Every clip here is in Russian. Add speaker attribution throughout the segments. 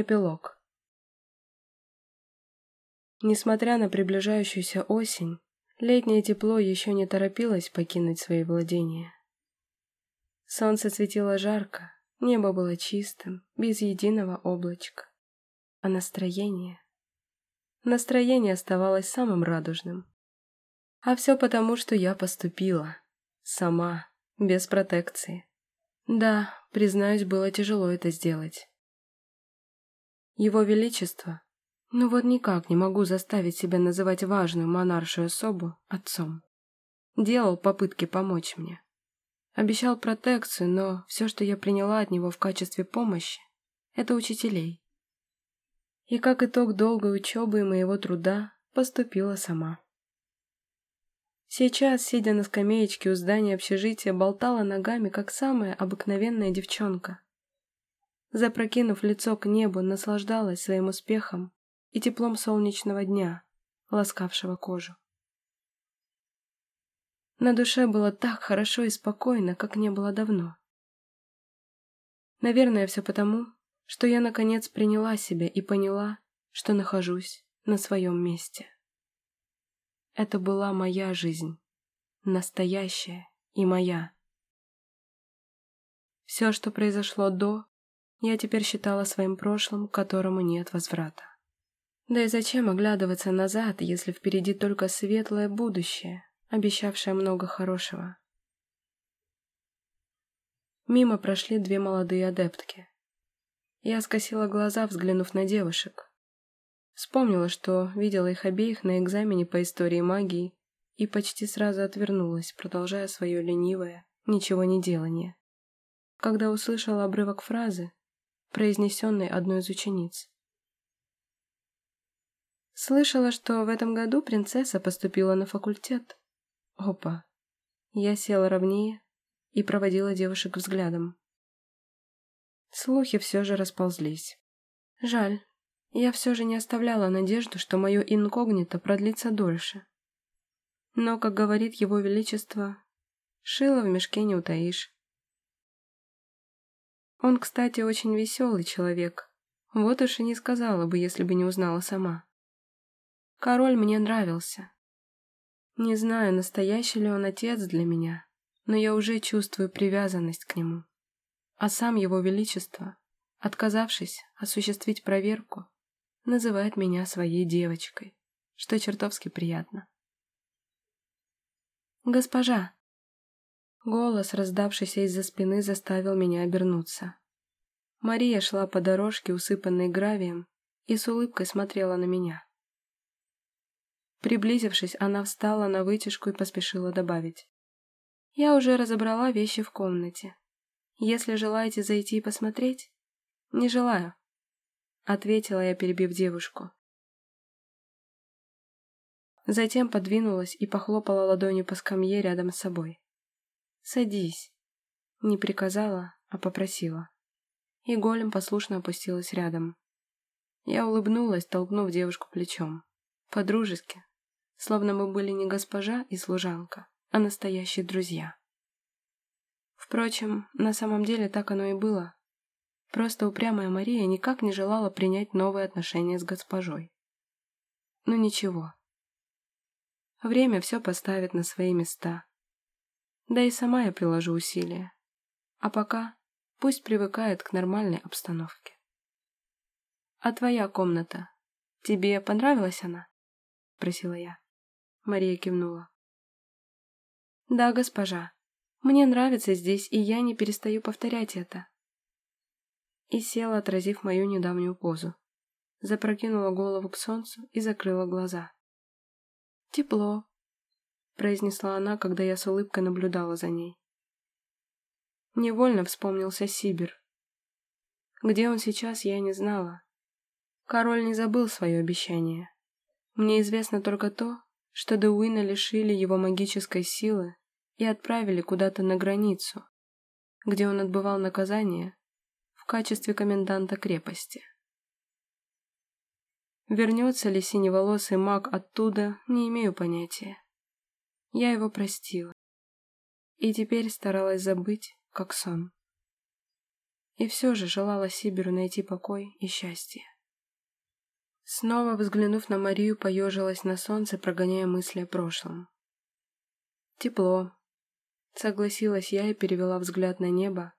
Speaker 1: Эпилог. Несмотря на приближающуюся осень, летнее тепло еще не торопилось покинуть свои владения. Солнце светило жарко, небо было чистым, без единого облачка. А настроение? Настроение оставалось самым радужным. А все потому, что я поступила. Сама, без протекции. Да, признаюсь, было тяжело это сделать. Его Величество, ну вот никак не могу заставить себя называть важную монаршую особу отцом. Делал попытки помочь мне. Обещал протекцию, но все, что я приняла от него в качестве помощи, это учителей. И как итог долгой учебы и моего труда, поступила сама. Сейчас, сидя на скамеечке у здания общежития, болтала ногами, как самая обыкновенная девчонка. Запрокинув лицо к небу, наслаждалась своим успехом и теплом солнечного дня, ласкавшего кожу. На душе было так хорошо и спокойно, как не было давно. Наверное, все потому, что я наконец приняла себя и поняла, что нахожусь на своем месте. Это была моя жизнь, настоящая и моя. Все, что произошло до, я теперь считала своим прошлым, к которому нет возврата. Да и зачем оглядываться назад, если впереди только светлое будущее, обещавшее много хорошего? Мимо прошли две молодые адептки. Я скосила глаза, взглянув на девушек. Вспомнила, что видела их обеих на экзамене по истории магии и почти сразу отвернулась, продолжая свое ленивое, ничего не делание. Когда услышала обрывок фразы, произнесенной одной из учениц. Слышала, что в этом году принцесса поступила на факультет. Опа. Я села ровнее и проводила девушек взглядом. Слухи все же расползлись. Жаль, я все же не оставляла надежду, что мое инкогнито продлится дольше. Но, как говорит его величество, шило в мешке не утаишь. Он, кстати, очень веселый человек. Вот уж и не сказала бы, если бы не узнала сама. Король мне нравился. Не знаю, настоящий ли он отец для меня, но я уже чувствую привязанность к нему. А сам его величество, отказавшись осуществить проверку, называет меня своей девочкой, что чертовски приятно. «Госпожа!» Голос, раздавшийся из-за спины, заставил меня обернуться. Мария шла по дорожке, усыпанной гравием, и с улыбкой смотрела на меня. Приблизившись, она встала на вытяжку и поспешила добавить. «Я уже разобрала вещи в комнате. Если желаете зайти и посмотреть...» «Не желаю», ответила я, перебив девушку. Затем подвинулась и похлопала ладонью по скамье рядом с собой. «Садись», — не приказала, а попросила. И голем послушно опустилась рядом. Я улыбнулась, толкнув девушку плечом. По-дружески, словно мы были не госпожа и служанка, а настоящие друзья. Впрочем, на самом деле так оно и было. Просто упрямая Мария никак не желала принять новые отношения с госпожой. Ну ничего. Время все поставит на свои места. Да и сама я приложу усилия. А пока пусть привыкает к нормальной обстановке. «А твоя комната? Тебе понравилась она?» — просила я. Мария кивнула. «Да, госпожа. Мне нравится здесь, и я не перестаю повторять это и села, отразив мою недавнюю позу. Запрокинула голову к солнцу и закрыла глаза. «Тепло», — произнесла она, когда я с улыбкой наблюдала за ней. Невольно вспомнился Сибир. Где он сейчас, я не знала. Король не забыл свое обещание. Мне известно только то, что Деуина лишили его магической силы и отправили куда-то на границу, где он отбывал наказание качестве коменданта крепости. Вернется ли синеволосый маг оттуда, не имею понятия. Я его простила. И теперь старалась забыть, как сон. И все же желала Сибиру найти покой и счастье. Снова взглянув на Марию, поежилась на солнце, прогоняя мысли о прошлом. Тепло. Согласилась я и перевела взгляд на небо,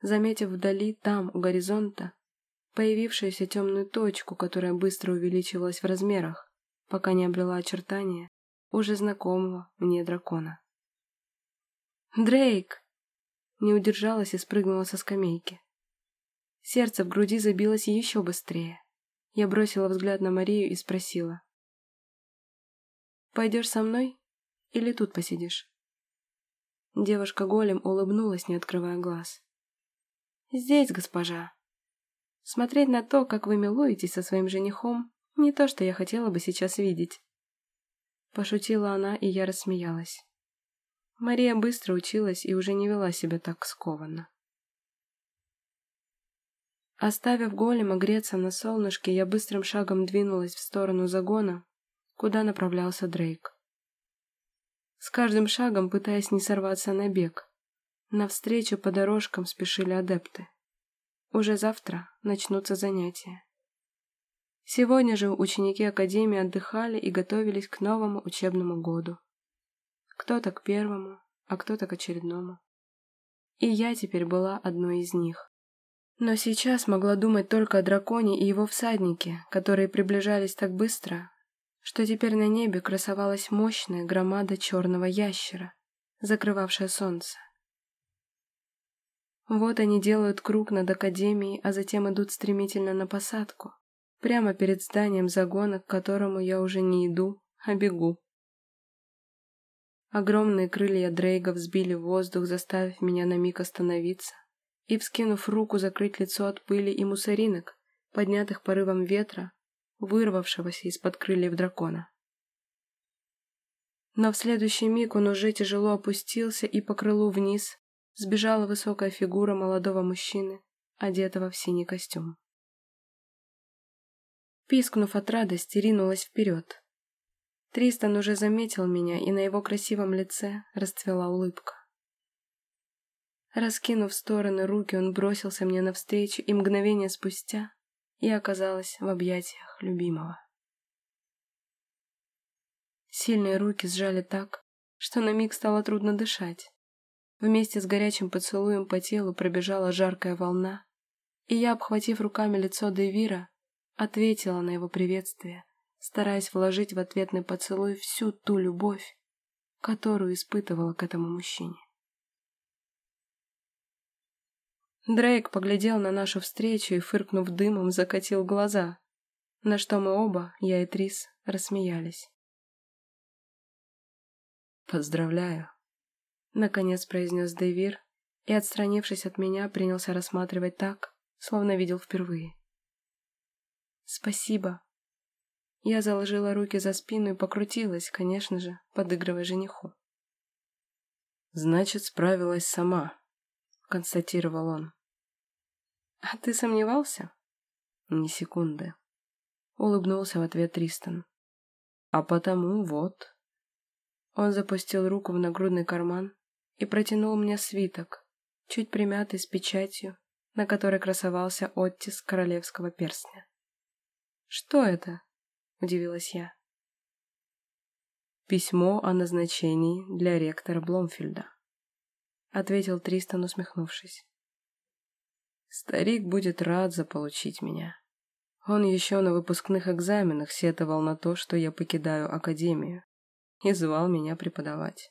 Speaker 1: заметив вдали, там, у горизонта, появившуюся темную точку, которая быстро увеличивалась в размерах, пока не обрела очертания уже знакомого мне дракона. «Дрейк!» Не удержалась и спрыгнула со скамейки. Сердце в груди забилось еще быстрее. Я бросила взгляд на Марию и спросила. «Пойдешь со мной или тут посидишь?» Девушка-голем улыбнулась, не открывая глаз. «Здесь, госпожа. Смотреть на то, как вы милуетесь со своим женихом, не то, что я хотела бы сейчас видеть». Пошутила она, и я рассмеялась. Мария быстро училась и уже не вела себя так скованно. Оставив голема греться на солнышке, я быстрым шагом двинулась в сторону загона, куда направлялся Дрейк. С каждым шагом пытаясь не сорваться на бег. Навстречу по дорожкам спешили адепты. Уже завтра начнутся занятия. Сегодня же ученики Академии отдыхали и готовились к новому учебному году. Кто-то к первому, а кто-то к очередному. И я теперь была одной из них. Но сейчас могла думать только о драконе и его всаднике, которые приближались так быстро, что теперь на небе красовалась мощная громада черного ящера, закрывавшая солнце. Вот они делают круг над Академией, а затем идут стремительно на посадку, прямо перед зданием загона, к которому я уже не иду, а бегу. Огромные крылья Дрейга взбили в воздух, заставив меня на миг остановиться и, вскинув руку, закрыть лицо от пыли и мусоринок, поднятых порывом ветра, вырвавшегося из-под крыльев дракона. Но в следующий миг он уже тяжело опустился, и по крылу вниз сбежала высокая фигура молодого мужчины, одетого в синий костюм. Пискнув от радости, ринулась вперед. Тристан уже заметил меня, и на его красивом лице расцвела улыбка. Раскинув стороны руки, он бросился мне навстречу, и мгновение спустя я оказалась в объятиях любимого. Сильные руки сжали так, что на миг стало трудно дышать. Вместе с горячим поцелуем по телу пробежала жаркая волна, и я, обхватив руками лицо Девира, ответила на его приветствие, стараясь вложить в ответный поцелуй всю ту любовь, которую испытывала к этому мужчине. Дрейк поглядел на нашу встречу и, фыркнув дымом, закатил глаза, на что мы оба, я и Трис, рассмеялись. «Поздравляю», — наконец произнес Дэвир и, отстранившись от меня, принялся рассматривать так, словно видел впервые. «Спасибо». Я заложила руки за спину и покрутилась, конечно же, подыгрывая жениху.
Speaker 2: «Значит, справилась сама», — констатировал он.
Speaker 1: «А ты сомневался?»
Speaker 2: «Ни секунды», — улыбнулся в ответ Тристан. «А потому вот».
Speaker 1: Он запустил руку в нагрудный карман и протянул мне свиток, чуть примятый с печатью, на которой красовался оттиск королевского перстня. «Что это?» — удивилась я.
Speaker 2: «Письмо о назначении для ректора Бломфильда», — ответил Тристан, усмехнувшись. Старик будет рад заполучить меня. Он еще на выпускных экзаменах сетовал на то, что я покидаю академию, и звал меня преподавать.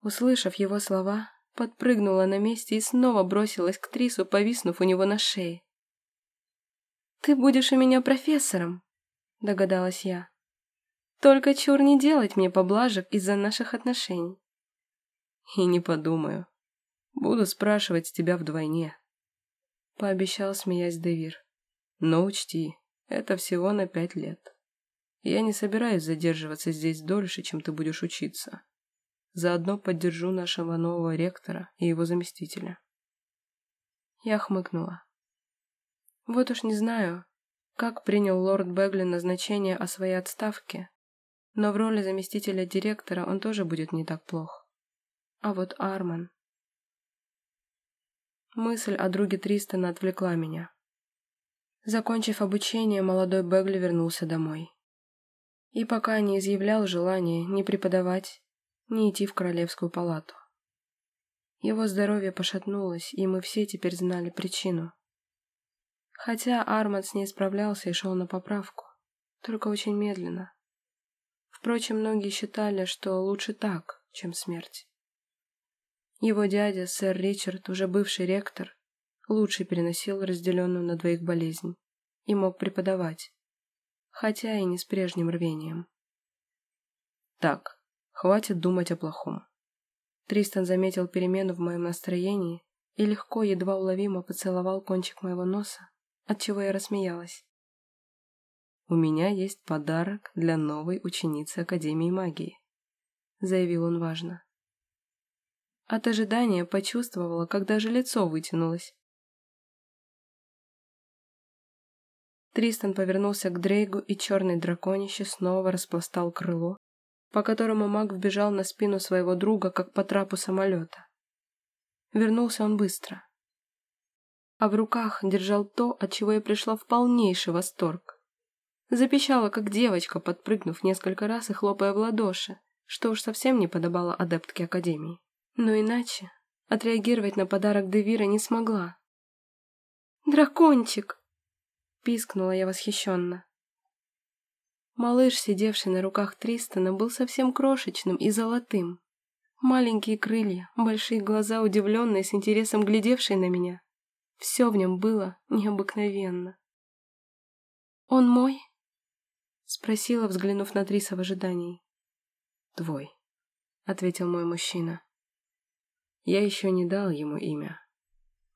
Speaker 1: Услышав его слова, подпрыгнула на месте и снова бросилась к Трису, повиснув у него на шее. «Ты будешь у меня профессором», — догадалась я. «Только чур не делать мне поблажек из-за наших отношений».
Speaker 2: «И не подумаю», Буду спрашивать тебя вдвойне. Пообещал, смеясь Девир. Но учти, это всего на пять лет. Я не собираюсь задерживаться здесь дольше, чем ты будешь учиться. Заодно поддержу нашего нового ректора и его заместителя.
Speaker 1: Я хмыкнула. Вот уж не знаю, как принял лорд Бегли назначение о своей отставке, но в роли заместителя директора он тоже будет не так плох. А вот Арман... мысль о друге Тристона отвлекла меня. Закончив обучение, молодой Бегли вернулся домой. И пока не изъявлял желания ни преподавать, ни идти в королевскую палату. Его здоровье пошатнулось, и мы все теперь знали причину. Хотя Арманд с ней справлялся и шел на поправку, только очень медленно. Впрочем, многие считали, что лучше так, чем смерть. Его дядя, сэр Ричард, уже бывший ректор, лучше переносил разделенную на двоих болезнь и мог преподавать, хотя и не с прежним рвением. Так, хватит думать о плохом. Тристан заметил перемену в моем настроении и легко, едва уловимо поцеловал кончик моего носа, отчего я рассмеялась. «У меня есть подарок для новой ученицы Академии магии», — заявил он важно. От ожидания почувствовала, как даже лицо вытянулось. Тристан повернулся к Дрейгу, и черный драконище снова распластал крыло, по которому маг вбежал на спину своего друга, как по трапу самолета. Вернулся он быстро. А в руках держал то, от чего я пришла в полнейший восторг. Запищала, как девочка, подпрыгнув несколько раз и хлопая в ладоши, что уж совсем не подобало адептке Академии. Но иначе отреагировать на подарок Девира не смогла. «Дракончик!» — пискнула я восхищенно. Малыш, сидевший на руках Тристона, был совсем крошечным и золотым. Маленькие крылья, большие глаза, удивленные, с интересом глядевшие на меня. Все в нем было необыкновенно. «Он мой?» — спросила, взглянув на Триса в ожидании. «Твой», — ответил мой мужчина. Я еще не дал ему имя.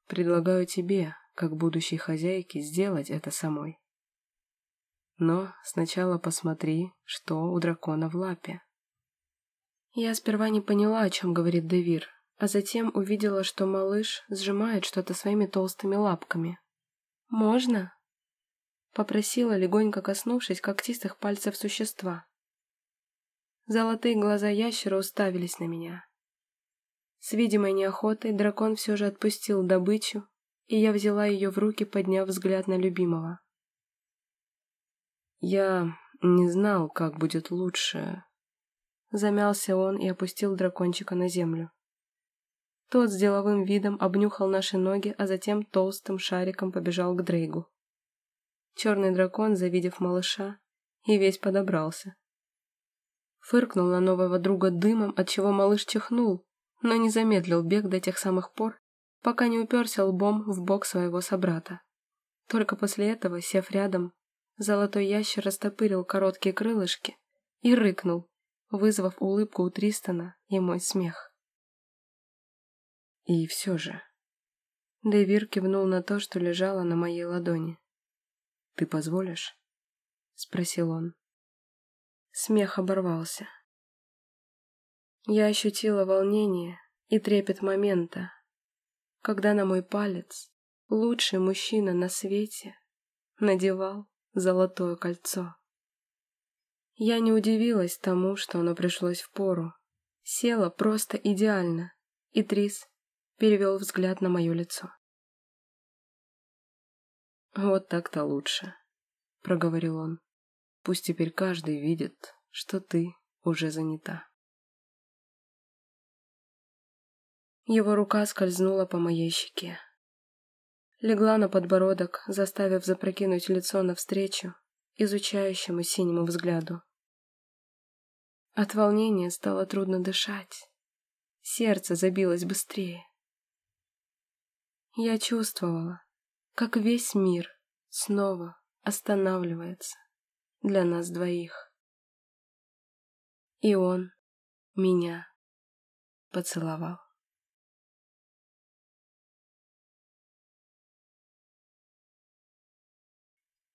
Speaker 1: Предлагаю тебе, как будущей хозяйке, сделать это самой. Но сначала посмотри, что у дракона в лапе. Я сперва не поняла, о чем говорит Девир, а затем увидела, что малыш сжимает что-то своими толстыми лапками. «Можно?» Попросила, легонько коснувшись когтистых пальцев существа. Золотые глаза ящера уставились на меня. С видимой неохотой дракон все же отпустил добычу, и я взяла ее в руки, подняв взгляд на любимого. «Я не знал, как будет лучше», — замялся он и опустил дракончика на землю. Тот с деловым видом обнюхал наши ноги, а затем толстым шариком побежал к Дрейгу. Черный дракон, завидев малыша, и весь подобрался. Фыркнул на нового друга дымом, отчего малыш чихнул, но не замедлил бег до тех самых пор, пока не уперся лбом в бок своего собрата. Только после этого, сев рядом, золотой ящер растопырил короткие крылышки и рыкнул, вызвав улыбку у Тристона и мой смех. И все же... Дэвир кивнул на то, что лежало на моей ладони. «Ты позволишь?» — спросил он. Смех оборвался. Я ощутила волнение и трепет момента, когда на мой палец лучший мужчина на свете надевал золотое кольцо. Я не удивилась тому, что оно пришлось в пору. Села просто идеально, и Трис перевел взгляд на мое лицо. «Вот так-то лучше», — проговорил он. «Пусть теперь каждый видит, что ты уже занята». Его рука скользнула по моей щеке. Легла на подбородок, заставив запрокинуть лицо навстречу изучающему синему взгляду. От волнения стало трудно дышать. Сердце забилось быстрее. Я чувствовала, как весь мир снова останавливается для нас двоих. И он меня поцеловал.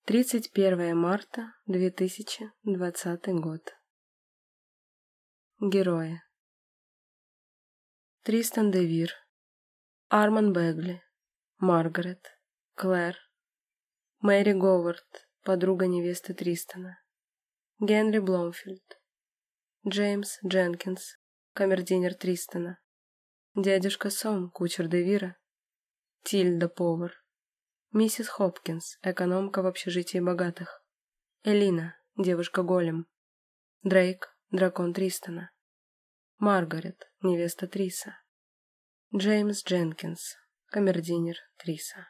Speaker 1: 31 марта 2020 год. Герои. Тристан Девир, Арман Бегли, Маргарет, Клэр, Мэри Говард, подруга невесты Тристона, Генри Бломфилд, Джеймс Дженкинс, камердинер Тристона, дядюшка Сом, кучер Девира, Тильда, повар. Миссис Хопкинс, экономка в общежитии богатых. Элина, девушка-голем. Дрейк, дракон Тристона. Маргарет, невеста Триса. Джеймс Дженкинс, камердинер Триса.